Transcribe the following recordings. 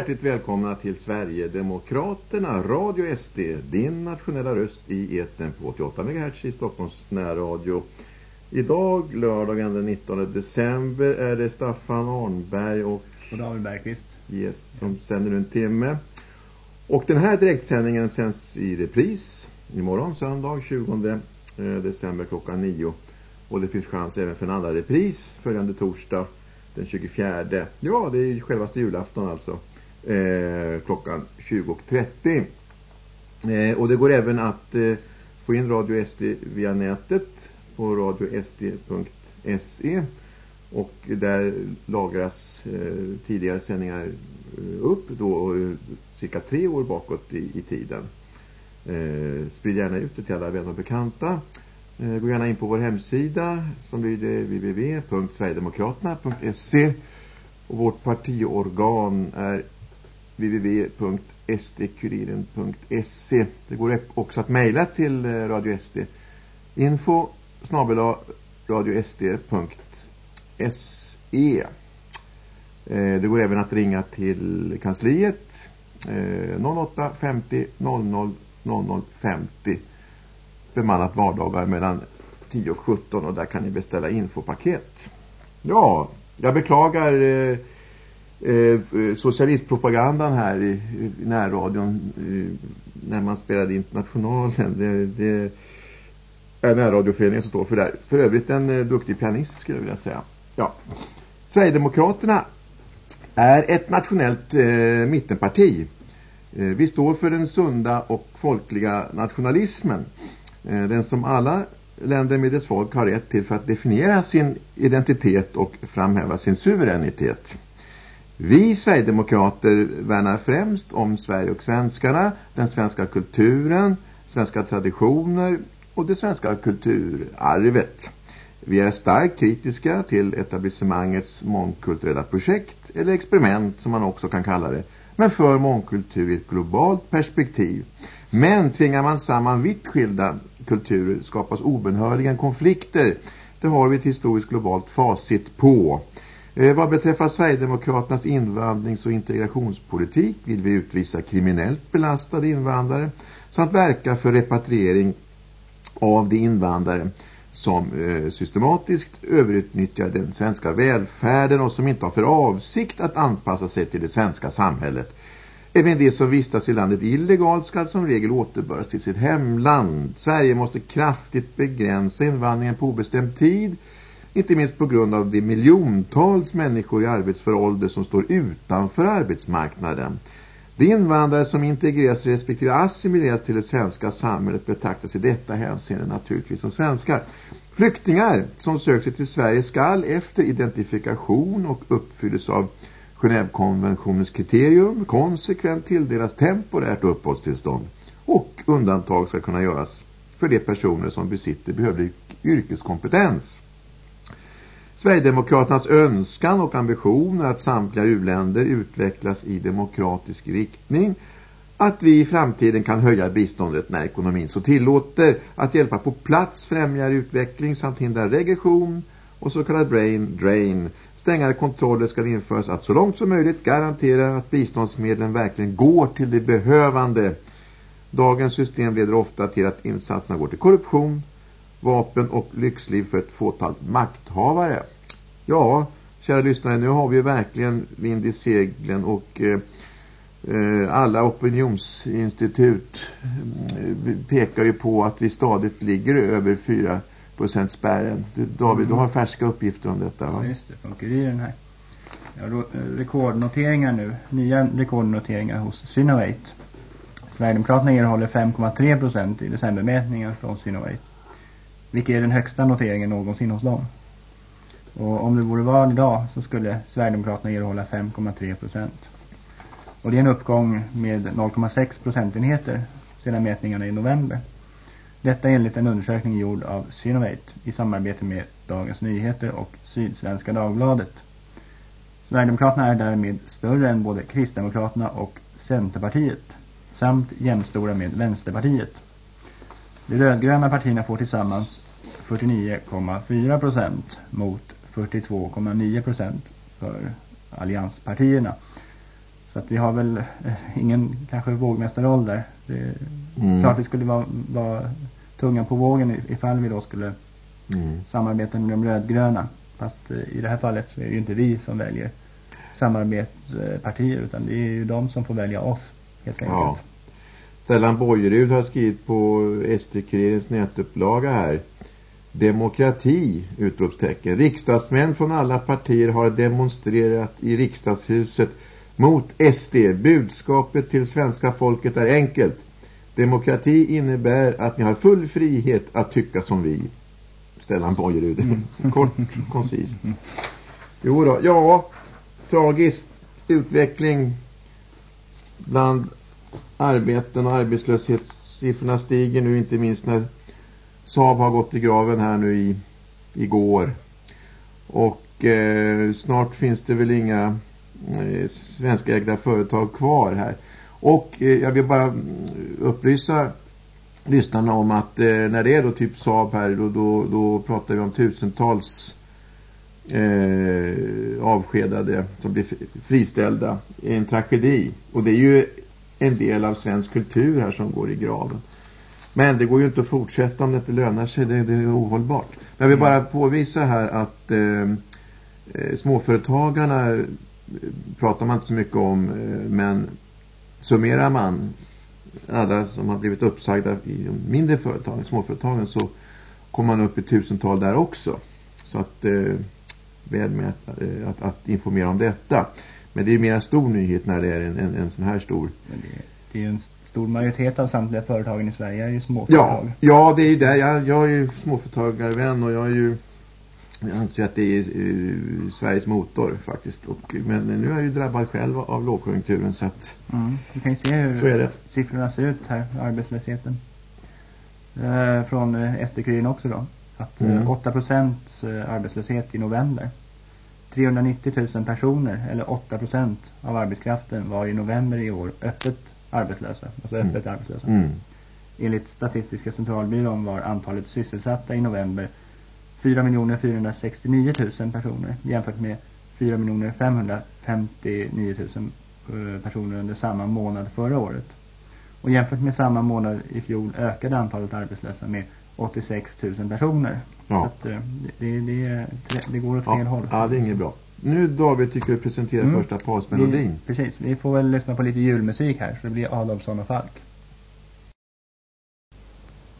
Hjärtligt välkomna till Sverigedemokraterna, Radio SD, din nationella röst i eten på 88 MHz i Stockholms närradio. Idag, lördagen den 19 december, är det Staffan Arnberg och, och David Bergqvist yes, som sänder en timme. Och den här direktsändningen sänds i repris imorgon söndag 20 eh, december klockan 9. Och det finns chans även för en andra repris följande torsdag den 24. Ja, det är självaste julafton alltså. Eh, klockan 20.30. Eh, och det går även att eh, få in Radio SD via nätet på radiosd.se och där lagras eh, tidigare sändningar eh, upp då eh, cirka tre år bakåt i, i tiden. Eh, sprid gärna ut det till alla vänner och bekanta. Eh, gå gärna in på vår hemsida som lyder www.sverigedemokraterna.se och vårt partiorgan är www.sdkuriren.se Det går också att mejla till eh, Radio SD. Info snabbela radiosd.se eh, Det går även att ringa till kansliet 08 50 00 00 50 bemannat vardagar mellan 10 och 17 och där kan ni beställa infopaket. Ja, jag beklagar eh, Eh, eh, socialistpropagandan här i, i närradion eh, när man spelade internationalen. Det, det är närradioföreningen som står för det För övrigt en eh, duktig pianist skulle jag vilja säga. Ja. Sverigedemokraterna är ett nationellt eh, mittenparti. Eh, vi står för den sunda och folkliga nationalismen. Eh, den som alla länder med dess folk har rätt till för att definiera sin identitet och framhäva sin suveränitet. Vi Sverigedemokrater värnar främst om Sverige och svenskarna, den svenska kulturen, svenska traditioner och det svenska kulturarvet. Vi är starkt kritiska till etablissemangets mångkulturella projekt, eller experiment som man också kan kalla det, men för mångkultur i ett globalt perspektiv. Men tvingar man samman vitt skilda kulturer skapas obenhörligen konflikter. Det har vi ett historiskt globalt facit på. Eh, vad beträffar Sverigedemokraternas invandrings- och integrationspolitik vill vi utvisa kriminellt belastade invandrare samt verka för repatriering av de invandrare som eh, systematiskt överutnyttjar den svenska välfärden och som inte har för avsikt att anpassa sig till det svenska samhället. Även de som vistas i landet illegalt ska som regel återbördas till sitt hemland. Sverige måste kraftigt begränsa invandringen på obestämd tid. Inte minst på grund av de miljontals människor i arbetsför ålder som står utanför arbetsmarknaden. De invandrare som integreras respektive assimileras till det svenska samhället betraktas i detta hänseende naturligtvis som svenskar. Flyktingar som söker sig till Sverige skall efter identifikation och uppfyllelse av Genèvekonventionens kriterium konsekvent tilldelas temporärt uppehållstillstånd och undantag ska kunna göras för de personer som besitter behövlig yrkeskompetens. Sverigedemokraternas önskan och ambition är att samtliga uländer utvecklas i demokratisk riktning att vi i framtiden kan höja biståndet när ekonomin så tillåter att hjälpa på plats främjar utveckling samt hindra regression och så kallad brain drain Strängare kontroller ska införas att så långt som möjligt garantera att biståndsmedlen verkligen går till det behövande. Dagens system leder ofta till att insatserna går till korruption, vapen och lyxliv för ett fåtal makthavare. Ja, kära lyssnare, nu har vi verkligen vind i seglen och eh, eh alla opinionsinstitut eh, pekar ju på att vi stadigt ligger över 4 spärren. David, mm. du har färska uppgifter om detta va? Ja, just det. Från kuriren här. Ja, eh, rekordnoteringar nu. Nya rekordnoteringar hos Synovate. Sverigedemokraterna erhåller 5,3 procent i decembermätningen från Synovate. Vilket är den högsta noteringen någonsin hos dem. Och om det vore val idag så skulle Sverigedemokraterna erhålla 5,3 procent. Och det är en uppgång med 0,6 procentenheter sedan mätningarna i november. Detta enligt en undersökning gjord av Synovate i samarbete med Dagens Nyheter och Sydsvenska Dagbladet. Sverigedemokraterna är därmed större än både Kristdemokraterna och Centerpartiet samt jämstora med Vänsterpartiet. De rödgröna partierna får tillsammans 49,4 procent mot 42,9 procent för allianspartierna. Så att vi har väl eh, ingen kanske vågmästarroll där. Det är mm. klart vi skulle vara, vara tunga på vågen ifall vi då skulle mm. samarbeta med de rödgröna. Fast eh, i det här fallet så är det ju inte vi som väljer samarbetspartier utan det är ju de som får välja oss helt enkelt. Ja. Stellan Bojerud har skrivit på SD-kurirens nätupplaga här. Demokrati, utropstecken. Riksdagsmän från alla partier har demonstrerat i riksdagshuset mot SD. Budskapet till svenska folket är enkelt. Demokrati innebär att ni har full frihet att tycka som vi. Stellan Bojerud. Mm. Kort, koncist. Jo då, ja, tragiskt utveckling bland arbeten och arbetslöshetssiffrorna stiger nu inte minst när Saab har gått i graven här nu i igår. Och eh, snart finns det väl inga eh, svenskägda företag kvar här. Och eh, jag vill bara mm, upplysa lyssnarna om att eh, när det är då typ Saab här då, då, då pratar vi om tusentals eh, avskedade som blir friställda. Det är en tragedi. Och det är ju en del av svensk kultur här som går i graven. Men det går ju inte att fortsätta om det inte lönar sig. Det, det är ohållbart. Men jag vill bara påvisa här att eh, eh, småföretagarna eh, pratar man inte så mycket om. Eh, men summerar man alla som har blivit uppsagda i de mindre företagen, småföretagen så kommer man upp i tusental där också. Så att eh, väl med att, eh, att, att, informera om detta. Men det är mer en stor nyhet när det är en, en, en sån här stor. Men det, det är ju en stor majoritet av samtliga företagen i Sverige är ju småföretag. Ja, ja det är ju där. Jag, jag är ju småföretagarvän och jag är ju jag anser att det är uh, Sveriges motor faktiskt. Och, men nu är jag ju drabbad själv av lågkonjunkturen så att... Mm, du kan ju se hur siffrorna ser ut här, arbetslösheten. Uh, från uh, eh, SD-kuriren också då. Att mm. 8% arbetslöshet i november. 390 000 personer, eller 8% av arbetskraften var i november i år öppet arbetslösa. Alltså mm. öppet mm. arbetslösa. Mm. Enligt Statistiska centralbyrån var antalet sysselsatta i november 4 469 000 personer jämfört med 4 559 000 personer under samma månad förra året. Och jämfört med samma månad i fjol ökade antalet arbetslösa med 86 000 personer. Ja. Så att, eh, det, det, det, går åt ja. fel håll. Ja, det är inget bra. Nu David tycker du presenterar mm. första pausmelodin. Precis, vi får väl lyssna på lite julmusik här så det blir Adolfsson och Falk.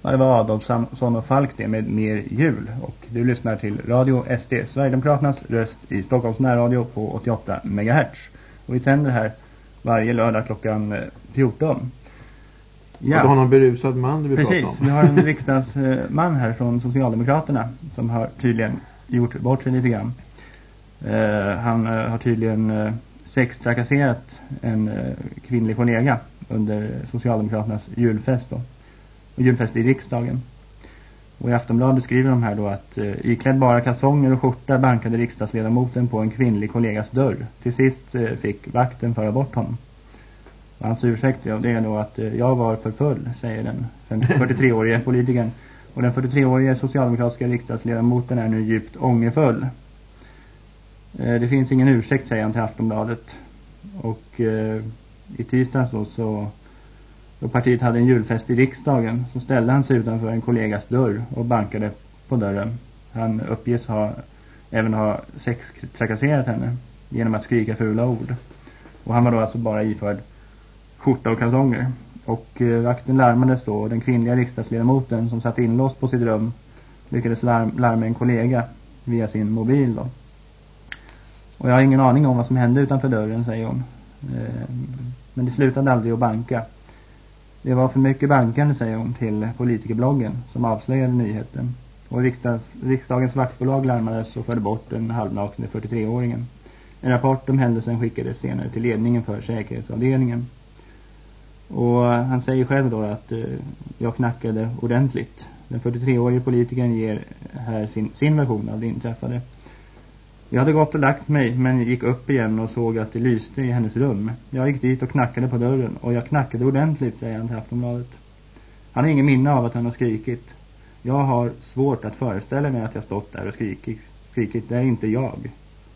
Ja, det var Adolfsson och Falk det med mer jul. Och du lyssnar till Radio SD, Sverigedemokraternas röst i Stockholms närradio på 88 MHz. Och vi sänder här varje lördag klockan 14. Ja. Och du har någon berusad man du vill Precis, prata om. vi har en riksdagsman här från Socialdemokraterna som har tydligen gjort bort sig lite grann. Uh, han uh, har tydligen uh, sextrakasserat en kvinnlig kollega under Socialdemokraternas julfest då julfest i riksdagen. Och i Aftonbladet skriver de här då att eh, iklädd bara kalsonger och skjorta bankade riksdagsledamoten på en kvinnlig kollegas dörr. Till sist eh, fick vakten föra bort honom. Hans ursäkt ja, det är då att eh, jag var för full, säger den 43-årige politikern. Och den 43-årige socialdemokratiska riksdagsledamoten är nu djupt ångerfull. Eh, det finns ingen ursäkt, säger han till Aftonbladet. Och eh, i tisdags då så då partiet hade en julfest i riksdagen så ställde han sig utanför en kollegas dörr och bankade på dörren. Han uppges ha även ha sextrakasserat henne genom att skrika fula ord. Och han var då alltså bara iförd skjorta och kalsonger. Och eh, vakten larmades då och den kvinnliga riksdagsledamoten som satt inlåst på sitt rum lyckades larm, larma en kollega via sin mobil då. Och jag har ingen aning om vad som hände utanför dörren, säger hon. Eh, men det slutade aldrig att banka. Det var för mycket bankande, säger hon till politikerbloggen som avslöjade nyheten. Och riksdags, riksdagens vaktbolag larmades och förde bort den halvnakne 43-åringen. En rapport om händelsen skickades senare till ledningen för säkerhetsavdelningen. Och eh, han säger själv då att eh, jag knackade ordentligt. Den 43-årige politikern ger här sin, sin version av det inträffade. Jag hade gått och lagt mig men gick upp igen och såg att det lyste i hennes rum. Jag gick dit och knackade på dörren och jag knackade ordentligt, säger han till Aftonbladet. Han har ingen minne av att han har skrikit. Jag har svårt att föreställa mig att jag stått där och skrikit. skrikit. Det är inte jag.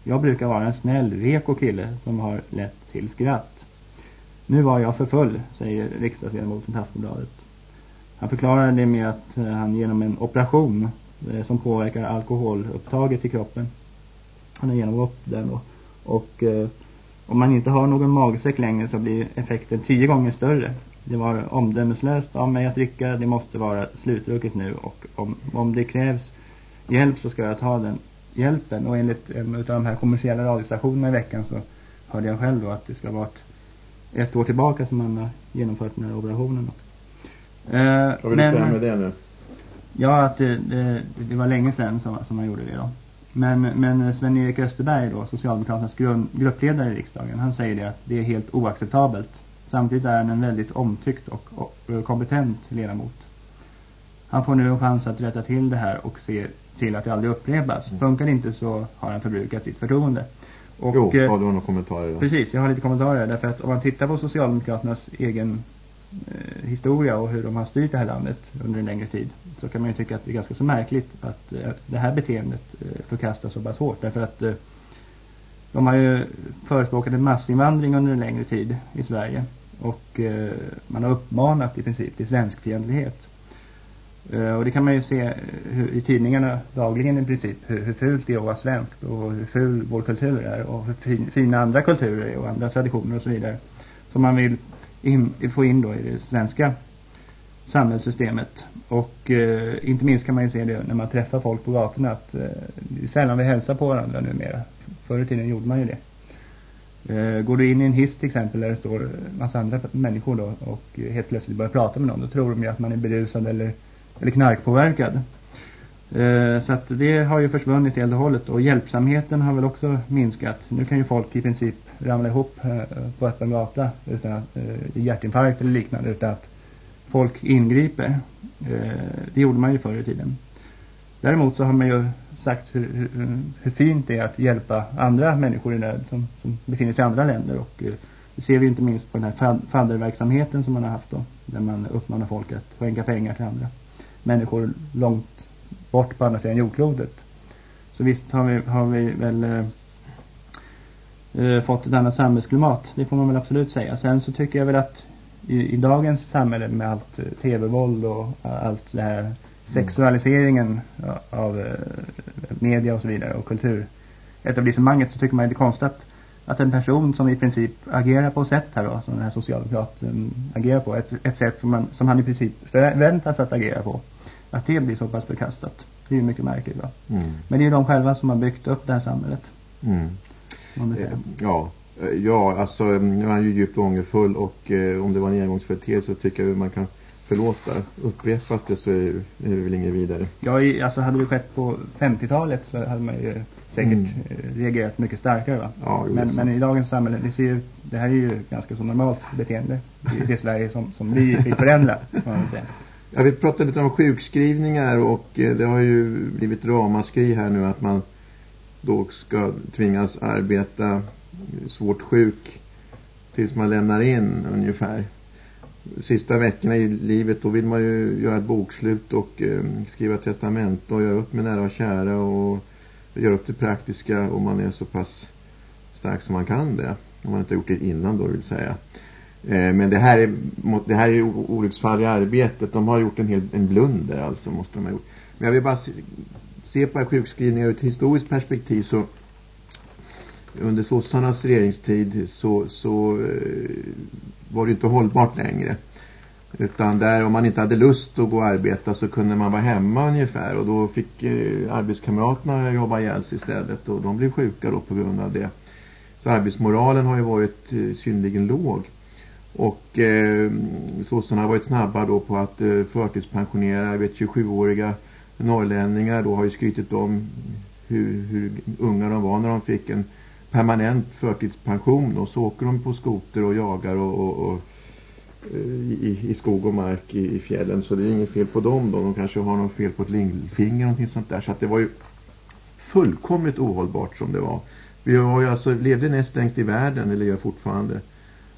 Jag brukar vara en snäll, reko kille som har lätt till skratt. Nu var jag för full, säger riksdagsledamoten Aftonbladet. Han förklarar det med att eh, han genom en operation eh, som påverkar alkoholupptaget i kroppen. Han har genomgått den då. Och eh, om man inte har någon magsäck längre så blir effekten tio gånger större. Det var omdömeslöst av mig att dricka. Det måste vara slutdrucket nu. Och om, om det krävs hjälp så ska jag ta den hjälpen. Och enligt en av de här kommersiella radiostationerna i veckan så hörde jag själv då att det ska vara ett år tillbaka som man har genomfört den här operationen. Eh, Vad vill men, du säga med det nu? Ja, att det, det, det var länge sedan som, som man gjorde det då. Men, men Sven-Erik Österberg då, Socialdemokraternas grund, gruppledare i riksdagen, han säger det att det är helt oacceptabelt. Samtidigt är han en väldigt omtyckt och, och kompetent ledamot. Han får nu en chans att rätta till det här och se till att det aldrig upprepas. Mm. Funkar det inte så har han förbrukat sitt förtroende. Och, jo, eh, har du några kommentarer då? Precis, jag har lite kommentarer därför att om man tittar på Socialdemokraternas egen eh, historia och hur de har styrt det här landet under en längre tid så kan man ju tycka att det är ganska så märkligt att eh, det här beteendet eh, förkastas så pass hårt därför att eh, de har ju förespråkat en massinvandring under en längre tid i Sverige och eh, man har uppmanat i princip till svenskfientlighet. Eh, och det kan man ju se eh, hur, i tidningarna dagligen i princip hur, hur fult det är att vara svensk och hur ful vår kultur är och hur fin, fina andra kulturer är och andra traditioner och så vidare. Som man vill in, få in då i det svenska samhällssystemet. Och eh, inte minst kan man ju se det när man träffar folk på gatorna att eh, det är sällan vi hälsar på varandra numera. Förr i tiden gjorde man ju det. Eh, går du in i en hiss till exempel där det står massa andra människor då och helt plötsligt börjar prata med någon då tror de ju att man är berusad eller eller knarkpåverkad. Eh, så att det har ju försvunnit helt och hållet och hjälpsamheten har väl också minskat. Nu kan ju folk i princip ramla ihop eh, på öppen gata utan att, eh, hjärtinfarkt eller liknande utan att folk ingriper. Det gjorde man ju förr i tiden. Däremot så har man ju sagt hur, hur, hur fint det är att hjälpa andra människor i nöd som, som befinner sig i andra länder och det ser vi inte minst på den här fadderverksamheten som man har haft då där man uppmanar folk att skänka pengar till andra människor långt bort på andra sidan jordklotet. Så visst har vi, har vi väl eh, eh, fått ett annat samhällsklimat. Det får man väl absolut säga. Sen så tycker jag väl att i, i dagens samhälle med allt eh, tv-våld och eh, allt det här sexualiseringen av eh, media och så vidare och kulturetablissemanget så tycker man det är konstigt att, att en person som i princip agerar på sätt här då, som den här socialdemokraten agerar på, ett, ett sätt som, man, som han i princip förväntas att agera på att det blir så pass förkastat. Det är ju mycket märkligt va? Mm. Men det är ju de själva som har byggt upp det här samhället. Mm. Eh, ja, eh, ja, alltså nu är han ju djupt ångerfull och eh, om det var en engångsföreteelse så tycker jag man kan förlåta. Upprepas det så är det, är det väl inget vidare. Ja, i, alltså hade det skett på 50-talet så hade man ju säkert mm. Eh, reagerat mycket starkare va? Ja, men, men i dagens samhälle, det, ser ju, det här är ju ganska så normalt beteende. Det är Sverige som, som vi vill förändra, kan man säga. Jag vill prata lite om sjukskrivningar och eh, det har ju blivit ramaskri här nu att man då ska tvingas arbeta svårt sjuk tills man lämnar in ungefär. Sista veckorna i livet då vill man ju göra ett bokslut och eh, skriva testament och göra upp med nära och kära och göra upp det praktiska om man är så pass stark som man kan det. Om man inte har gjort det innan då vill säga. Eh, men det här är, det här är olycksfall i arbetet. De har gjort en, hel, en blunder alltså måste de ha gjort. Men jag vill bara se, se på sjukskrivningar ur ett historiskt perspektiv så under sossarnas regeringstid så, så eh, var det inte hållbart längre. Utan där om man inte hade lust att gå och arbeta så kunde man vara hemma ungefär. Och då fick eh, arbetskamraterna jobba ihjäl sig istället. Och de blev sjuka då på grund av det. Så arbetsmoralen har ju varit eh, synligen låg. Och eh, sossarna har varit snabba då på att eh, förtidspensionera, jag vet 27-åriga norrlänningar då har ju skrytit om hur, hur unga de var när de fick en permanent förtidspension och så åker de på skoter och jagar och, och, och i, i skog och mark i, i, fjällen så det är inget fel på dem då. De kanske har något fel på ett lillfinger eller någonting sånt där så att det var ju fullkomligt ohållbart som det var. Vi har ju alltså levde näst längst i världen eller gör fortfarande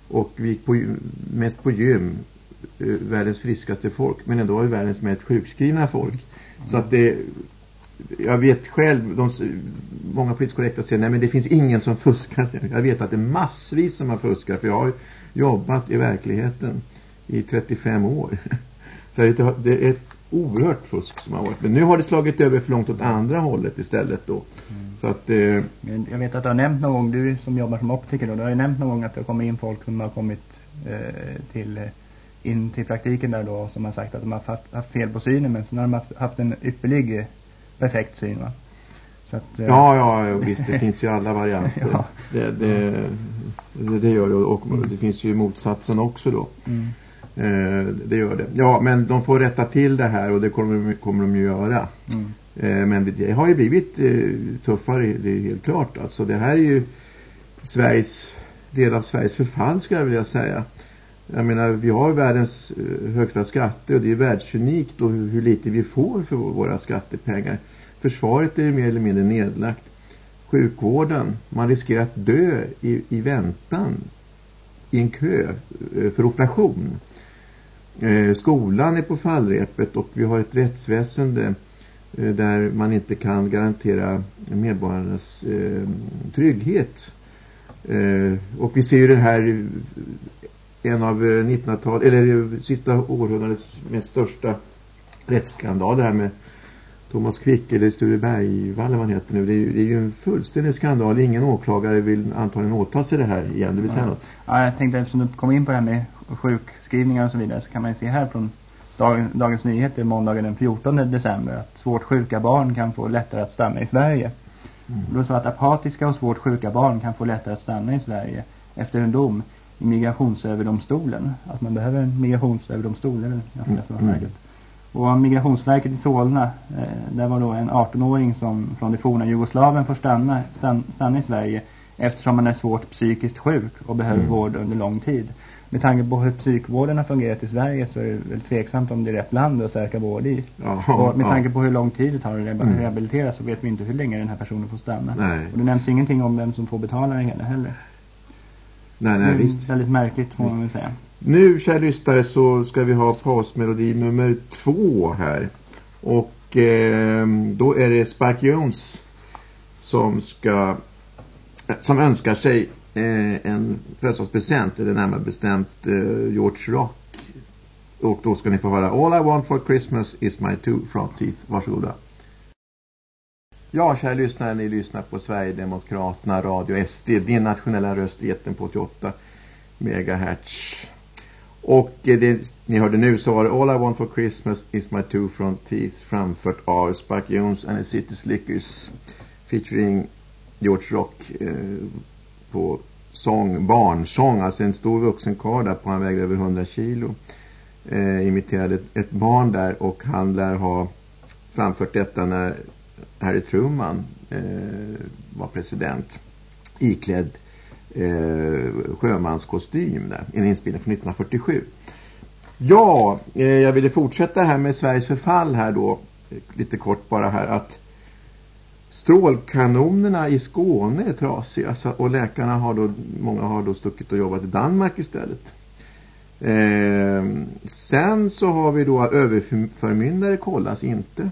och vi gick på, mest på gym eh, världens friskaste folk men ändå var vi världens mest sjukskrivna folk mm. så att det jag vet själv, de, många politiskt korrekta säger nej men det finns ingen som fuskar. Jag vet att det är massvis som har fuskar för jag har jobbat i verkligheten i 35 år. Så det är ett oerhört fusk som har varit. Men nu har det slagit över för långt åt andra hållet istället då. Mm. Så att, eh, jag vet att du har nämnt någon gång, du som jobbar som optiker då, du har ju nämnt någon gång att det kommit in folk som har kommit eh, till, in till praktiken där då som har sagt att de har haft, haft fel på synen men sen har de haft, haft en ypperlig eh, perfekt syn va? Så att, eh, ja, ja, visst det finns ju alla varianter. ja. det, det, det, det, gör det och mm. det finns ju motsatsen också då. Mm. Eh, det gör det. Ja, men de får rätta till det här och det kommer, kommer de ju göra. Mm. Eh, men det har ju blivit eh, tuffare, det är helt klart. Alltså det här är ju Sveriges, del av Sveriges förfall skulle jag vilja säga. Jag menar, vi har världens eh, högsta skatter och det är världsunikt och hur, lite vi får för våra skattepengar. Försvaret är ju mer eller mindre nedlagt. Sjukvården, man riskerar att dö i, i väntan i en kö eh, för operation. Eh, skolan är på fallrepet och vi har ett rättsväsende där man inte kan garantera medborgarnas trygghet. och vi ser ju den här en av 1900-tal eller sista århundradets mest största rättsskandaler här med Thomas Quick eller Sture Bergvall vad han heter nu. Det är, ju, det är ju en fullständig skandal. Ingen åklagare vill antagligen åta sig det här igen. Du vill säga ja. något? Ja, jag tänkte eftersom du kom in på det här med sjukskrivningar och så vidare så kan man ju se här från Dagens, Dagens Nyheter måndagen den 14 december att svårt sjuka barn kan få lättare att stanna i Sverige. Mm. Då så att apatiska och svårt sjuka barn kan få lättare att stanna i Sverige efter en dom migrationsöverdomstolen. Att man behöver en migrationsöverdomstol, det är ganska mm. mm. Och Migrationsverket i Solna, eh, där var då en 18-åring som från det forna Jugoslavien får stanna, stanna, stanna i Sverige eftersom man är svårt psykiskt sjuk och behöver mm. vård under lång tid. Med tanke på hur psykvården har fungerat i Sverige så är det väl tveksamt om det är rätt land att söka vård i. Aha, och med tanke på hur lång tid det tar att mm. rehabilitera så vet vi inte hur länge den här personen får stanna. Nej. Och det nämns ingenting om vem som får betala det hela heller. Nej, nej, visst. Väldigt märkligt må man väl säga. Nu, kära lyssnare, så ska vi ha pausmelodi nummer två här. Och eh, då är det Spike Jones som ska som önskar sig eh, en födelsedagspresent, eller närmare bestämt eh, George Rock. Och då ska ni få höra All I want for Christmas is my two front teeth. Varsågoda. Ja, kära lyssnare, ni lyssnar på Sverigedemokraterna Radio SD, din nationella röst i på 88 megahertz. Och det ni hörde nu så var det All I Want For Christmas Is My Two Front Teeth framfört av Spike Jones and the City Slickers featuring George Rock eh, på sång, barnsång, alltså en stor vuxen karl där på han vägde över 100 kilo eh, imiterade ett barn där och han lär ha framfört detta när Harry Truman eh, var president iklädd eh, sjömanskostym där. En inspelning från 1947. Ja, eh, jag ville fortsätta här med Sveriges förfall här då. Eh, lite kort bara här att strålkanonerna i Skåne är trasiga så, och läkarna har då, många har då stuckit och jobbat i Danmark istället. Eh, sen så har vi då att överförmyndare kollas inte.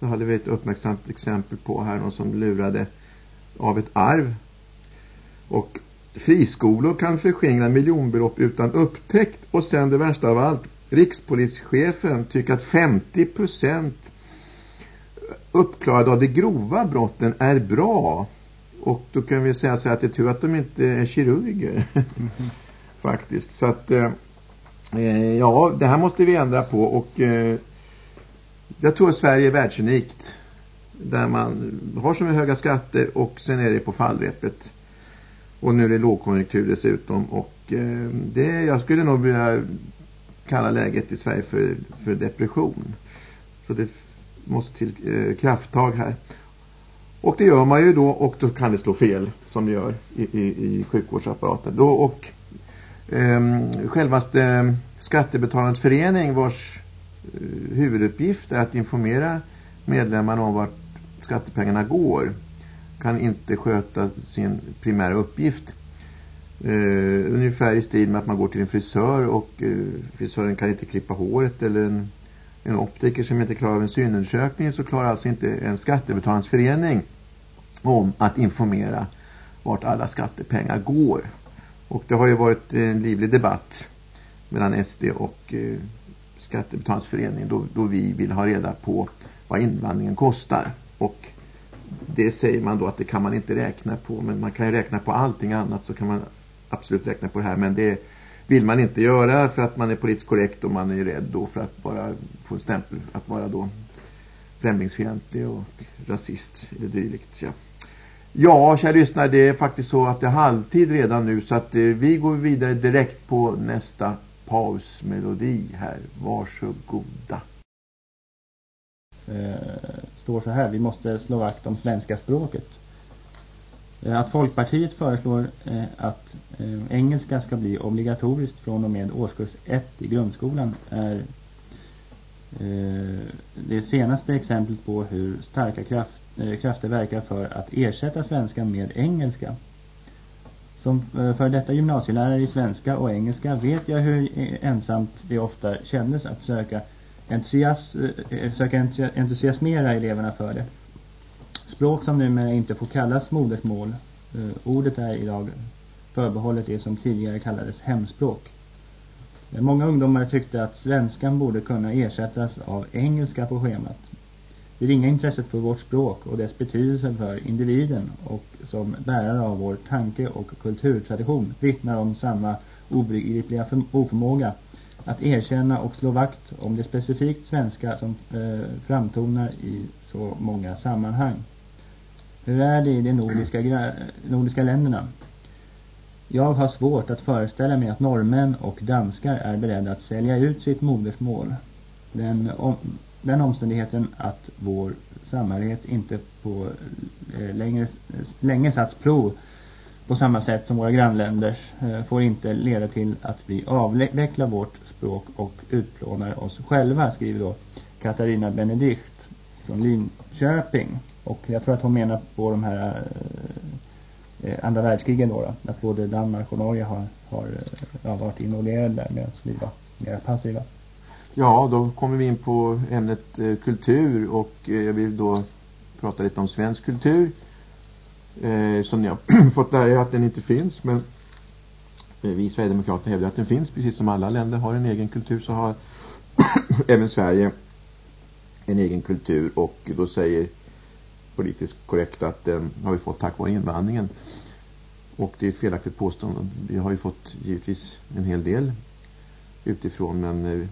Det hade vi ett uppmärksamt exempel på här, någon som lurade av ett arv. Och Friskolor kan förskingra miljonbelopp utan upptäckt och sen det värsta av allt. Rikspolischefen tycker att 50 uppklarade av de grova brotten är bra. Och då kan vi säga så att det är tur att de inte är kirurger. Faktiskt. Så att eh, eh, ja, det här måste vi ändra på och eh, jag tror att Sverige är världsunikt. Där man har så höga skatter och sen är det på fallrepet. Och nu är det lågkonjunktur dessutom. Och eh, det, jag skulle nog vilja kalla läget i Sverige för, för depression. Så det måste till eh, krafttag här. Och det gör man ju då och då kan det slå fel som det gör i, i, i sjukvårdsapparaten. Då och ehm, eh, självaste Skattebetalarnas förening vars huvuduppgift är att informera medlemmarna om vart skattepengarna går kan inte sköta sin primära uppgift. Uh, ungefär i stil med att man går till en frisör och uh, frisören kan inte klippa håret eller en en optiker som inte klarar av en synundersökning så klarar alltså inte en skattebetalningsförening om att informera vart alla skattepengar går. Och det har ju varit en livlig debatt mellan SD och eh, skattebetalsförening då, då vi vill ha reda på vad invandringen kostar. Och det säger man då att det kan man inte räkna på men man kan ju räkna på allting annat så kan man absolut räkna på det här men det vill man inte göra för att man är politiskt korrekt och man är rädd då för att bara få en stämpel att vara då främlingsfientlig och rasist eller dylikt. Ja. Ja, kära lyssnare, det är faktiskt så att det är halvtid redan nu så att eh, vi går vidare direkt på nästa pausmelodi här. Varsågoda. Eh, står så här, vi måste slå vakt om svenska språket. Eh, att Folkpartiet föreslår eh, att eh, engelska ska bli obligatoriskt från och med årskurs 1 i grundskolan är eh, det senaste exemplet på hur starka kraft, eh, krafter verkar för att ersätta svenskan med engelska. Som eh, för detta gymnasielärare i svenska och engelska vet jag hur eh, ensamt det ofta kändes att försöka, entusias, eh, försöka entusiasmera eleverna för det. Språk som numera inte får kallas modersmål. Ordet är idag förbehållet det som tidigare kallades hemspråk. Många ungdomar tyckte att svenskan borde kunna ersättas av engelska på schemat. Det ringa intresset för vårt språk och dess betydelse för individen och som bärare av vår tanke- och kulturtradition vittnar om samma obegripliga oförmåga att erkänna och slå vakt om det specifikt svenska som eh, framtonar i så många sammanhang. Hur är det i de nordiska, nordiska länderna? Jag har svårt att föreställa mig att norrmän och danskar är beredda att sälja ut sitt modersmål. Den, om, den omständigheten att vår samhörighet inte på eh, längre, länge satts prov på samma sätt som våra grannländers eh, får inte leda till att vi avvecklar vårt språk och utplånar oss själva, skriver då Katarina Benedikt från Linköping. Och jag tror att hon menar på de här eh, eh andra världskrigen då, då, Att både Danmark och Norge har, har ja, varit involverade där medan vi var mer passiva. Ja, då kommer vi in på ämnet eh, kultur och eh, jag vill då prata lite om svensk kultur. Eh, som ni har fått lära er att den inte finns men eh, vi Sverigedemokrater hävdar att den finns. Precis som alla länder har en egen kultur så har även Sverige en egen kultur och då säger politiskt korrekt att den har vi fått tack vare invandringen. Och det är ett felaktigt påstående. Vi har ju fått givetvis en hel del utifrån men eh,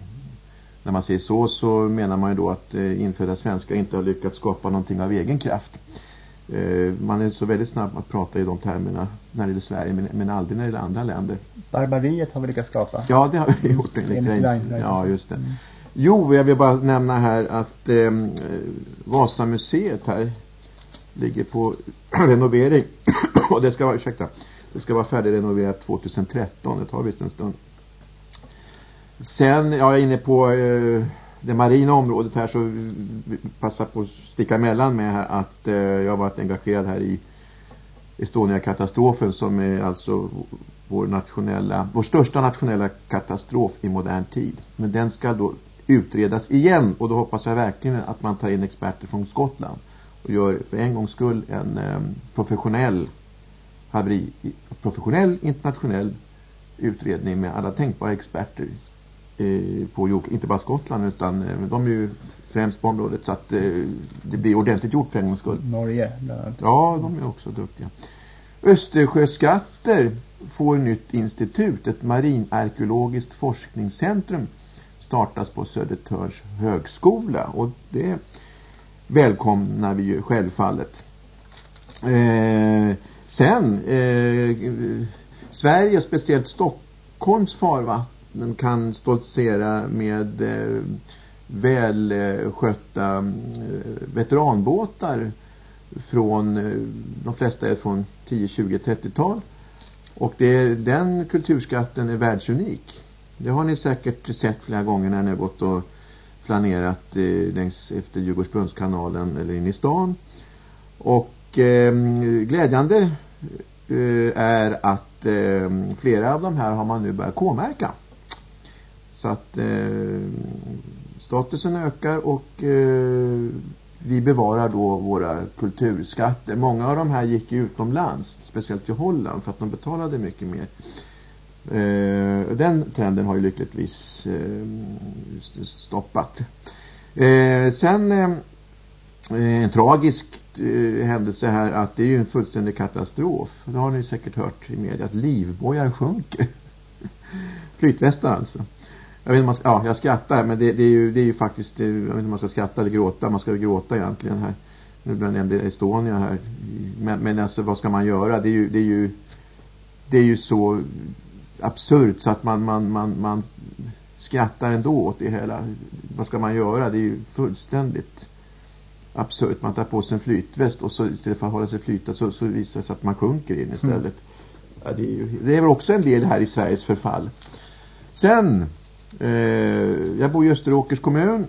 när man säger så så menar man ju då att eh, infödda svenskar inte har lyckats skapa någonting av egen kraft. Eh, man är så väldigt snabb att prata i de termerna när det gäller Sverige men, men aldrig när det gäller andra länder. Barbariet har vi lyckats skapa. Ja det har vi gjort. Ja just det. Mm. Jo, jag vill bara nämna här att eh, Vasamuseet här ligger på renovering och det ska vara, ursäkta, det ska vara färdigrenoverat 2013, det tar visst en stund. Sen, ja, jag är inne på eh, det marina området här så passa på att sticka emellan med här att eh, jag har varit engagerad här i Estonia-katastrofen som är alltså vår nationella, vår största nationella katastrof i modern tid. Men den ska då utredas igen och då hoppas jag verkligen att man tar in experter från Skottland och gör för en gångs skull en eh, professionell haveri, professionell internationell utredning med alla tänkbara experter på jord, inte bara Skottland utan eh, de är ju främst på området så att eh, det blir ordentligt gjort för en gångs skull. Norge bland annat. Ja, de är också duktiga. Östersjöskatter får nytt institut, ett marinarkeologiskt forskningscentrum startas på Södertörns högskola och det välkomnar vi ju självfallet. Eh, sen, eh, Sverige speciellt Stockholms farvatten de kan stoltsera med eh, välskötta eh, veteranbåtar från, eh, de flesta är från 10, 20, 30-tal. Och det, är, den kulturskatten är världsunik. Det har ni säkert sett flera gånger när ni har gått och planerat eh, längs efter Djurgårdsbrunnskanalen eller in i stan. Och eh, glädjande eh, är att eh, flera av de här har man nu börjat K-märka. Så att eh, statusen ökar och eh, vi bevarar då våra kulturskatter. Många av de här gick ju utomlands, speciellt i Holland för att de betalade mycket mer. Eh, den trenden har ju lyckligtvis eh, stoppat. Eh, sen eh, eh, en tragisk eh, händelse här att det är ju en fullständig katastrof. Det har ni säkert hört i media att livbojar sjunker. Flytvästar alltså. Jag vet inte man ska, ja, jag skrattar men det, det, är ju, det är ju faktiskt, jag vet inte om man ska skratta eller gråta. Man ska gråta egentligen här. Nu nämnde Estonia här. Men, men alltså vad ska man göra? Det är ju, det är ju, det är ju så absurt så att man, man, man, man skrattar ändå åt det hela. Vad ska man göra? Det är ju fullständigt absurt. Man tar på sig en flytväst och så istället för att hålla sig flyta så, så visar det sig att man sjunker in istället. Mm. Ja, det, är ju, det är väl också en del här i Sveriges förfall. Sen, eh, Eh, jag bor i Österåkers kommun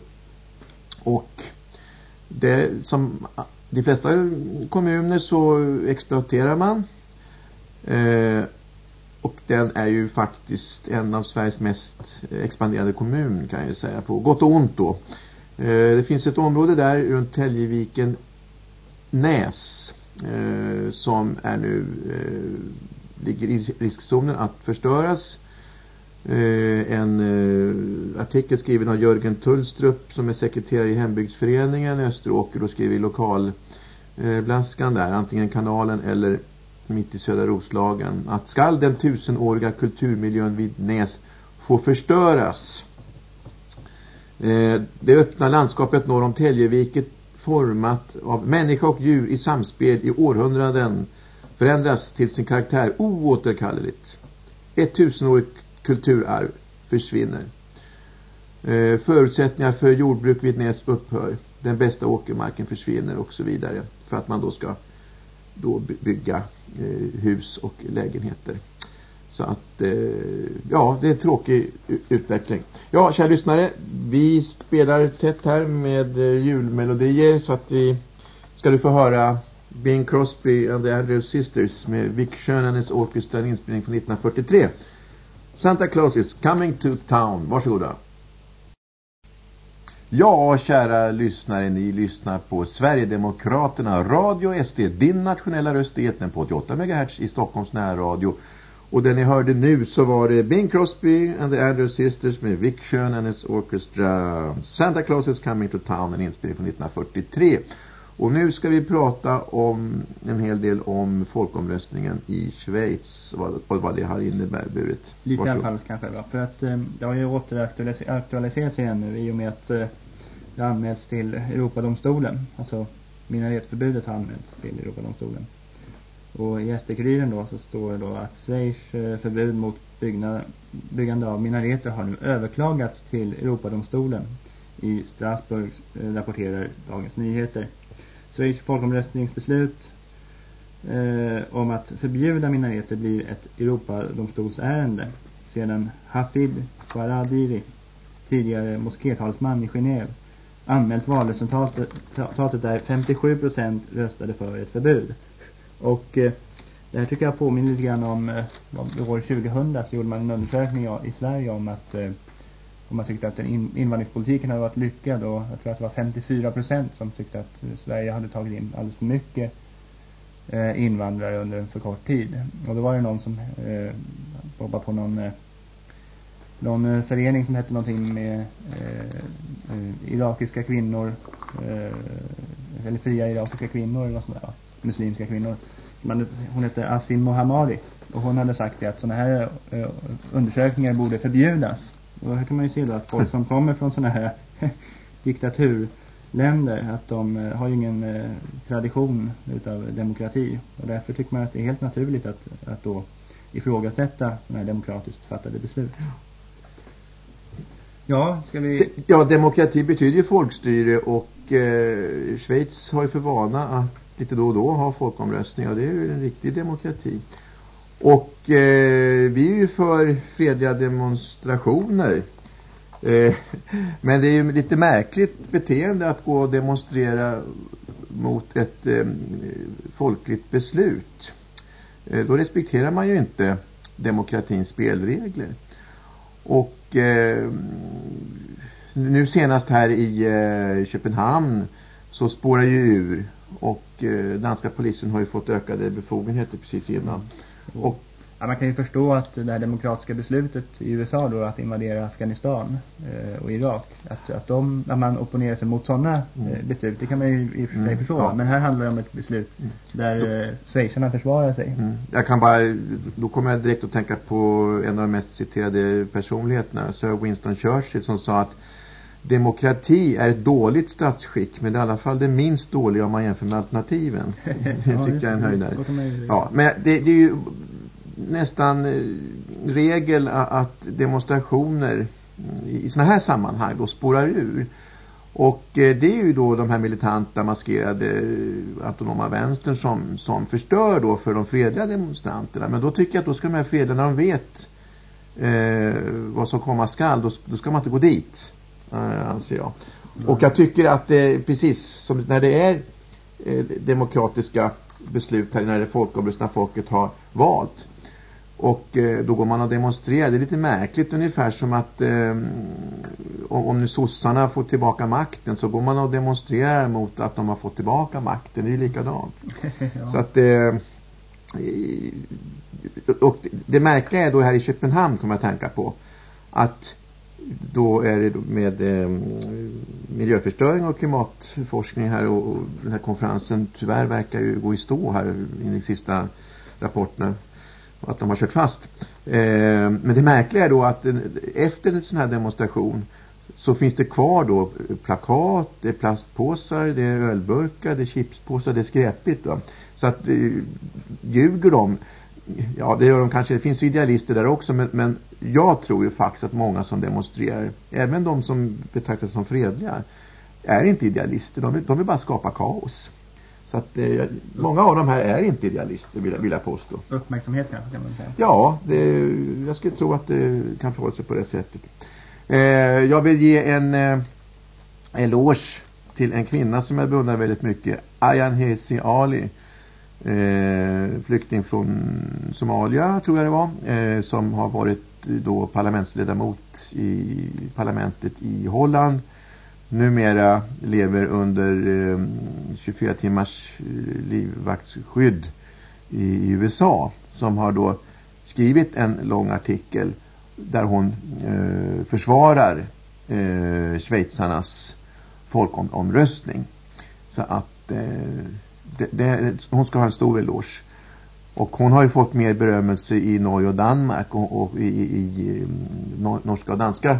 och det som de flesta kommuner så exploaterar man. Eh, och den är ju faktiskt en av Sveriges mest expanderande kommun kan jag säga på gott och ont då. Eh, det finns ett område där runt Täljeviken Näs eh, som är nu ligger i riskzonen att förstöras. Eh, en eh, artikel skriven av Jörgen Tullstrup som är sekreterare i hembygdsföreningen i Österåker och skriver i lokalblaskan eh, där. Antingen kanalen eller mitt i södra Roslagen. Att skall den tusenåriga kulturmiljön vid Näs få förstöras? Eh, det öppna landskapet norr om Täljeviket format av människa och djur i samspel i århundraden förändras till sin karaktär oåterkalleligt. Ett tusenårigt kulturarv försvinner. Eh, förutsättningar för jordbruk vid Näs upphör. Den bästa åkermarken försvinner och så vidare. För att man då ska då bygga eh, hus och lägenheter. Så att, eh, ja, det är en tråkig utveckling. Ja, kära lyssnare, vi spelar tätt här med eh, julmelodier så att vi ska du få höra Bing Crosby and the Andrews Sisters med Vic Schönanes Orchestra, en inspelning från 1943. Santa Claus is coming to town. Varsågoda. Ja, kära lyssnare, ni lyssnar på Sverigedemokraterna Radio SD, din nationella röst i etern på 88 MHz i Stockholms närradio. Och det ni hörde nu så var det Bing Crosby and the Andrews Sisters med Vic Schön and his Orchestra. Santa Claus is coming to town, en inspelning från 1943. Och nu ska vi prata om en hel del om folkomröstningen i Schweiz och vad det har inneburit. Lite i alla fall kanske va? För att eh, det har ju återaktualiserats igen nu i och med att eh, det anmälts till Europadomstolen. Alltså minaretförbudet har anmälts till Europadomstolen. Och i SD-kuriren då så står det då att Schweiz eh, förbud mot byggnad, byggande av minareter har nu överklagats till Europadomstolen. I Strasbourg eh, rapporterar Dagens Nyheter. Schweiz folkomröstningsbeslut eh, om att förbjuda minareter blir ett Europadomstolsärende sedan Hafid Faradiri, tidigare moskétalsman i Genève, anmält valresultatet där 57% röstade för ett förbud. Och eh, det här tycker jag påminner lite grann om eh, år 2000 så gjorde man en undersökning i Sverige om att eh, och man tyckte att in, invandringspolitiken hade varit lyckad och jag tror att det var 54 procent som tyckte att Sverige hade tagit in alldeles för mycket eh, invandrare under en för kort tid. Och då var det någon som eh, jobbade på någon eh, någon eh, förening som hette någonting med eh, eh, irakiska kvinnor eh, eller fria irakiska kvinnor eller något sånt där, muslimska kvinnor. Hon hette Asim Mohammadi och hon hade sagt att sådana här eh, undersökningar borde förbjudas. Och här kan man ju se då att folk som kommer från sådana här diktaturländer att de eh, har ju ingen eh, tradition utav demokrati och därför tycker man att det är helt naturligt att, att då ifrågasätta sådana här demokratiskt fattade beslut. Ja, ska vi... Ja, demokrati betyder ju folkstyre och eh, Schweiz har ju för vana att lite då och då ha folkomröstningar och det är ju en riktig demokrati. Och eh, vi är ju för fredliga demonstrationer. Eh, men det är ju lite märkligt beteende att gå och demonstrera mot ett eh, folkligt beslut. Eh, då respekterar man ju inte demokratins spelregler. Och eh, nu senast här i eh, Köpenhamn så spårar ju ur och eh, danska polisen har ju fått ökade befogenheter precis innan. Och Ja, man kan ju förstå att det här demokratiska beslutet i USA då att invadera Afghanistan eh, och Irak att, att, de, att man opponerar sig mot sådana mm. eh, beslut det kan man ju i och för sig mm. förstå ja. men här handlar det om ett beslut mm. där eh, schweizarna försvarar sig. Mm. Jag kan bara, då kommer jag direkt att tänka på en av de mest citerade personligheterna Sir Winston Churchill som sa att demokrati är ett dåligt statsskick men det är i alla fall det minst dåliga om man jämför med alternativen. det tycker jag är en höjdare. Ja, men det, det är ju nästan eh, regel att demonstrationer i såna här sammanhang då spårar ur. Och eh, det är ju då de här militanta maskerade eh, autonoma vänstern som, som förstör då för de fredliga demonstranterna. Men då tycker jag att då ska de här fredliga, när de vet eh, vad som komma skall, då, då ska man inte gå dit. Anser jag. Och jag tycker att det precis som när det är eh, demokratiska beslut här när det folkomröstna folket har valt och eh, då går man och demonstrerar. Det är lite märkligt ungefär som att eh, om nu sossarna får tillbaka makten så går man och demonstrerar mot att de har fått tillbaka makten. Det är ju likadant. ja. Så att och det märkliga är då här i Köpenhamn kommer jag att tänka på att då är det med eh, miljöförstöring och klimatforskning här och, och den här konferensen tyvärr verkar ju gå i stå här i sista rapporterna att de har kört fast. Eh, men det märkliga är då att efter en sån här demonstration så finns det kvar då plakat, det är plastpåsar, det är ölburkar, det är chipspåsar, det är skräpigt då. Så att eh, ljuger de, ja det gör de kanske, det finns idealister där också men, men jag tror ju faktiskt att många som demonstrerar, även de som betraktas som fredliga, är inte idealister, de vill, de vill bara skapa kaos. Så att eh, många av de här är inte idealister vill jag, vill jag påstå. Uppmärksamhet kanske kan man säga. Ja, det, jag skulle tro att det kan förhålla sig på det sättet. Eh, jag vill ge en eh, eloge till en kvinna som jag beundrar väldigt mycket. Ayan Hesi Ali. Eh, flykting från Somalia tror jag det var. Eh, som har varit eh, då parlamentsledamot i parlamentet i Holland numera lever under eh, 24 timmars eh, livvaktsskydd i, i, USA som har då skrivit en lång artikel där hon eh, försvarar eh, schweizarnas folkomröstning så att eh, det, det, hon ska ha en stor eloge och hon har ju fått mer berömmelse i Norge och Danmark och, och i, i, mm, norska och danska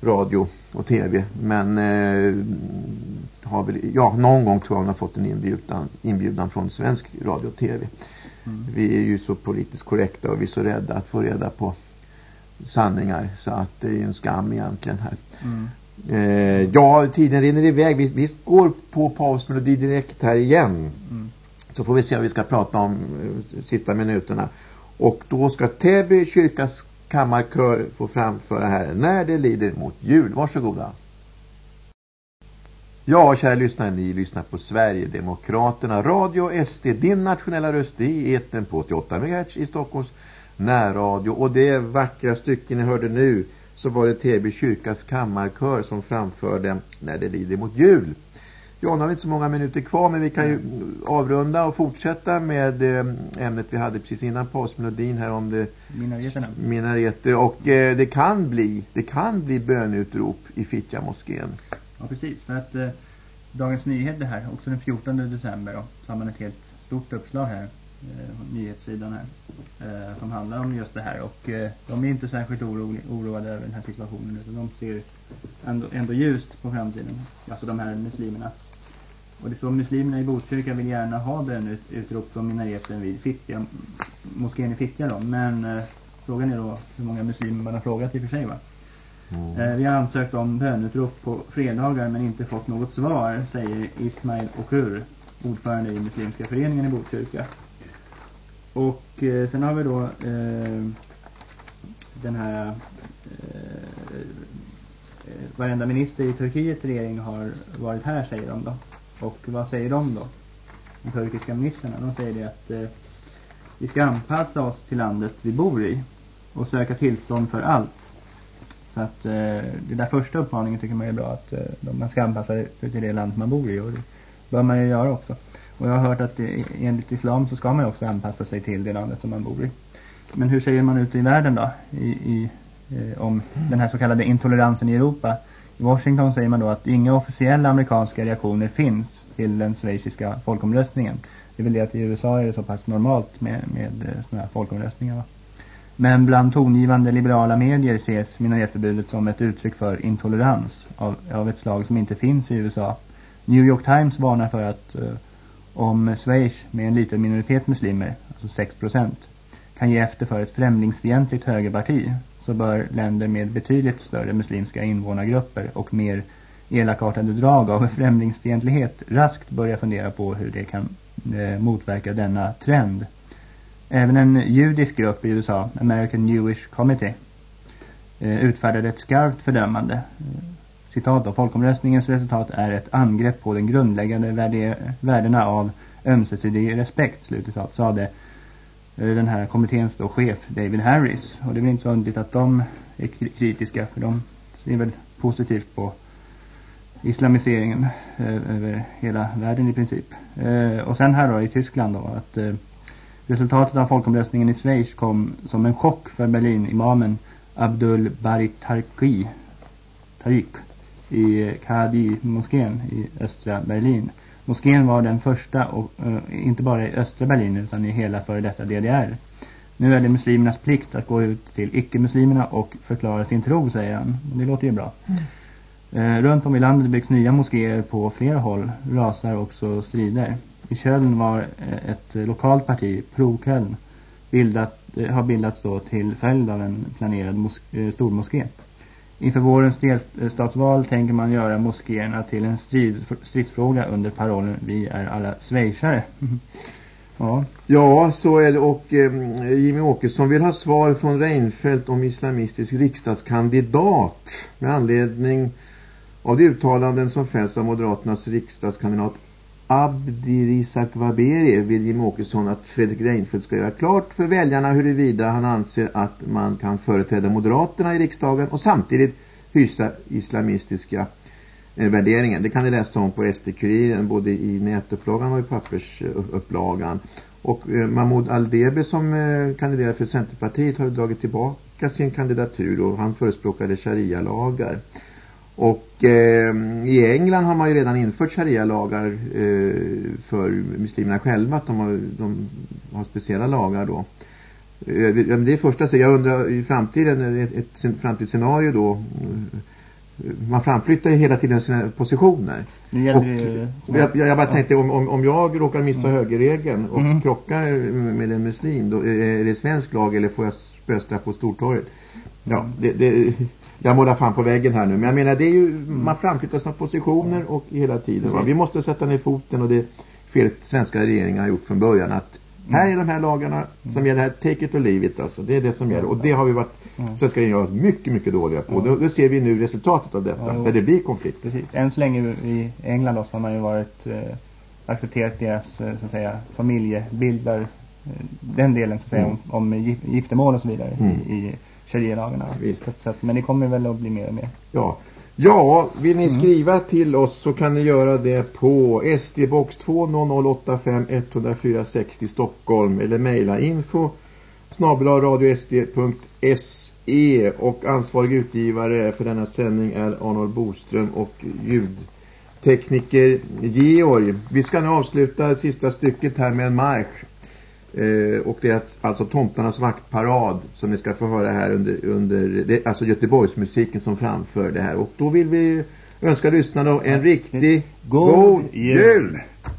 radio och tv. Men eh, har väl, ja, någon gång tror jag hon har fått en inbjudan, inbjudan från svensk radio och tv. Mm. Vi är ju så politiskt korrekta och vi är så rädda att få reda på sanningar så att det är en skam egentligen här. Mm. Eh, ja, tiden rinner iväg. Vi, vi går på pausmelodi direkt här igen. Mm. Så får vi se vad vi ska prata om eh, sista minuterna. Och då ska Täby kyrkas kammarkör får framföra här när det lider mot jul. Varsågoda. Ja, kära lyssnare, ni lyssnar på Sverigedemokraterna, Radio SD, din nationella röst i eten på 88 MHz i Stockholms närradio. Och det vackra stycken ni hörde nu så var det TB kyrkas kammarkör som framförde när det lider mot jul. Ja, nu har vi inte så många minuter kvar men vi kan ju avrunda och fortsätta med eh, ämnet vi hade precis innan pausmelodin här om det minareterna. Minareter och eh, det kan bli det kan bli bönutrop i Fittja moskén. Ja, precis för att eh, Dagens Nyheter här också den 14 december då, så har man ett helt stort uppslag här nyhetssidan här eh, som handlar om just det här och eh, de är inte särskilt oro, oroade över den här situationen utan de ser ändå, ändå ljust på framtiden alltså de här muslimerna och det står muslimerna i Botkyrka vill gärna ha bönutrop från minareten vid Fittja, moskén i Fittja då. Men eh, frågan är då hur många muslimer man har frågat i och för sig va. Mm. Eh, vi har ansökt om bönutrop på fredagar men inte fått något svar, säger Ismail Okur, ordförande i Muslimska föreningen i Botkyrka. Och eh, sen har vi då eh, den här eh, eh, varenda minister i Turkiets regering har varit här säger de då. Och vad säger de då? De turkiska ministrarna. De säger det att eh, vi ska anpassa oss till landet vi bor i och söka tillstånd för allt. Så att eh, det där första uppmaningen tycker man är bra att eh, man ska anpassa sig till det land man bor i och det bör man ju göra också. Och jag har hört att det, enligt islam så ska man ju också anpassa sig till det landet som man bor i. Men hur säger man ute i världen då i, i, eh, om den här så kallade intoleransen i Europa? I Washington säger man då att inga officiella amerikanska reaktioner finns till den schweiziska folkomröstningen. Det är väl det att i USA är det så pass normalt med, med eh, sådana här folkomröstningar va? Men bland tongivande liberala medier ses minaretförbudet som ett uttryck för intolerans av, av ett slag som inte finns i USA. New York Times varnar för att uh, om Schweiz med en liten minoritet muslimer, alltså 6%, kan ge efter för ett främlingsfientligt högerparti så bör länder med betydligt större muslimska invånargrupper och mer elakartade drag av främlingsfientlighet raskt börja fundera på hur det kan eh, motverka denna trend. Även en judisk grupp i USA, American Jewish Committee, eh, utfärdade ett skarpt fördömande. Eh, Citat då, folkomröstningens resultat är ett angrepp på den grundläggande värdena av ömsesidig respekt, slutcitat, sade eh, den här kommitténs då chef David Harris. Och det är väl inte så underligt att de är kritiska för de ser väl positivt på islamiseringen eh, över hela världen i princip. Eh, och sen här då i Tyskland då att resultatet av folkomröstningen i Schweiz kom som en chock för Berlin-imamen Abdul Bari Tarki Tariq i Kadi-moskén i östra Berlin. Moskén var den första, och, uh, inte bara i östra Berlin utan i hela före detta DDR. Nu är det muslimernas plikt att gå ut till icke-muslimerna och förklara sin tro, säger han. Det låter ju bra. Mm. Eh, runt om i landet byggs nya moskéer på flera håll. Rasar också strider. I Köln var eh, ett lokalt parti, Pro-Köln, bildat, eh, har bildats då till följd av en planerad mos- stormoské. Inför vårens delstatsval tänker man göra moskéerna till en strid, stridsfråga under parollen Vi är alla schweizare. ja. ja, så är det. Och eh, Jimmy Åkesson vill ha svar från Reinfeldt om islamistisk riksdagskandidat med anledning av de uttalanden som fälls av Moderaternas riksdagskandidat Abdirisak Waberi vill Jim Åkesson att Fredrik Reinfeldt ska göra klart för väljarna huruvida han anser att man kan företräda Moderaterna i riksdagen och samtidigt hysa islamistiska eh, värderingar. Det kan ni läsa om på SD-kuriren både i nätupplagan och i pappersupplagan. Och eh, Mahmoud Aldebe som eh, kandiderar för Centerpartiet har dragit tillbaka sin kandidatur och han förespråkade sharia-lagar. Och eh, i England har man ju redan infört sharia-lagar eh, för muslimerna själva. Att de har, de har speciella lagar då. Eh, det är första så jag undrar i framtiden, ett, ett framtidsscenario då. Man framflyttar ju hela tiden sina positioner. Nu och ju, jag, jag, bara tänkte om, om, om jag råkar missa mm. högerregeln och mm. krockar med en muslim då är det svensk lag eller får jag spöstraff på Stortorget? Ja, det, det, jag målar fan på väggen här nu. Men jag menar, det är ju, mm. man framflyttar sina positioner och hela tiden. Va? Vi måste sätta ner foten och det felet svenska regeringen har gjort från början. Att mm. här är de här lagarna som gäller här, take it or leave it alltså. Det är det som gäller. Och det har vi varit, mm. svenska regeringen mycket, mycket dåliga på. Mm. Då, då, ser vi nu resultatet av detta, ja, där det blir konflikt. Precis. Än så länge i England då, så har man ju varit, eh, accepterat deras, eh, så att säga, familjebilder. Eh, den delen så att säga, mm. om, om giftermål och så vidare i, mm. i sharia-lagarna. Visst. Så att, men det kommer väl att bli mer och mer. Ja. Ja, vill ni mm. skriva till oss så kan ni göra det på SD-box 20085 104 60 Stockholm eller mejla info snabela radiosd.se och ansvarig utgivare för denna sändning är Arnold Boström och ljudtekniker Georg. Vi ska nu avsluta sista stycket här med en marsch. Eh, och det är alltså Tomtarnas vaktparad som ni ska få höra här under, under det, alltså Göteborgsmusiken som framför det här. Och då vill vi önska lyssnarna en riktig god, god jul! jul.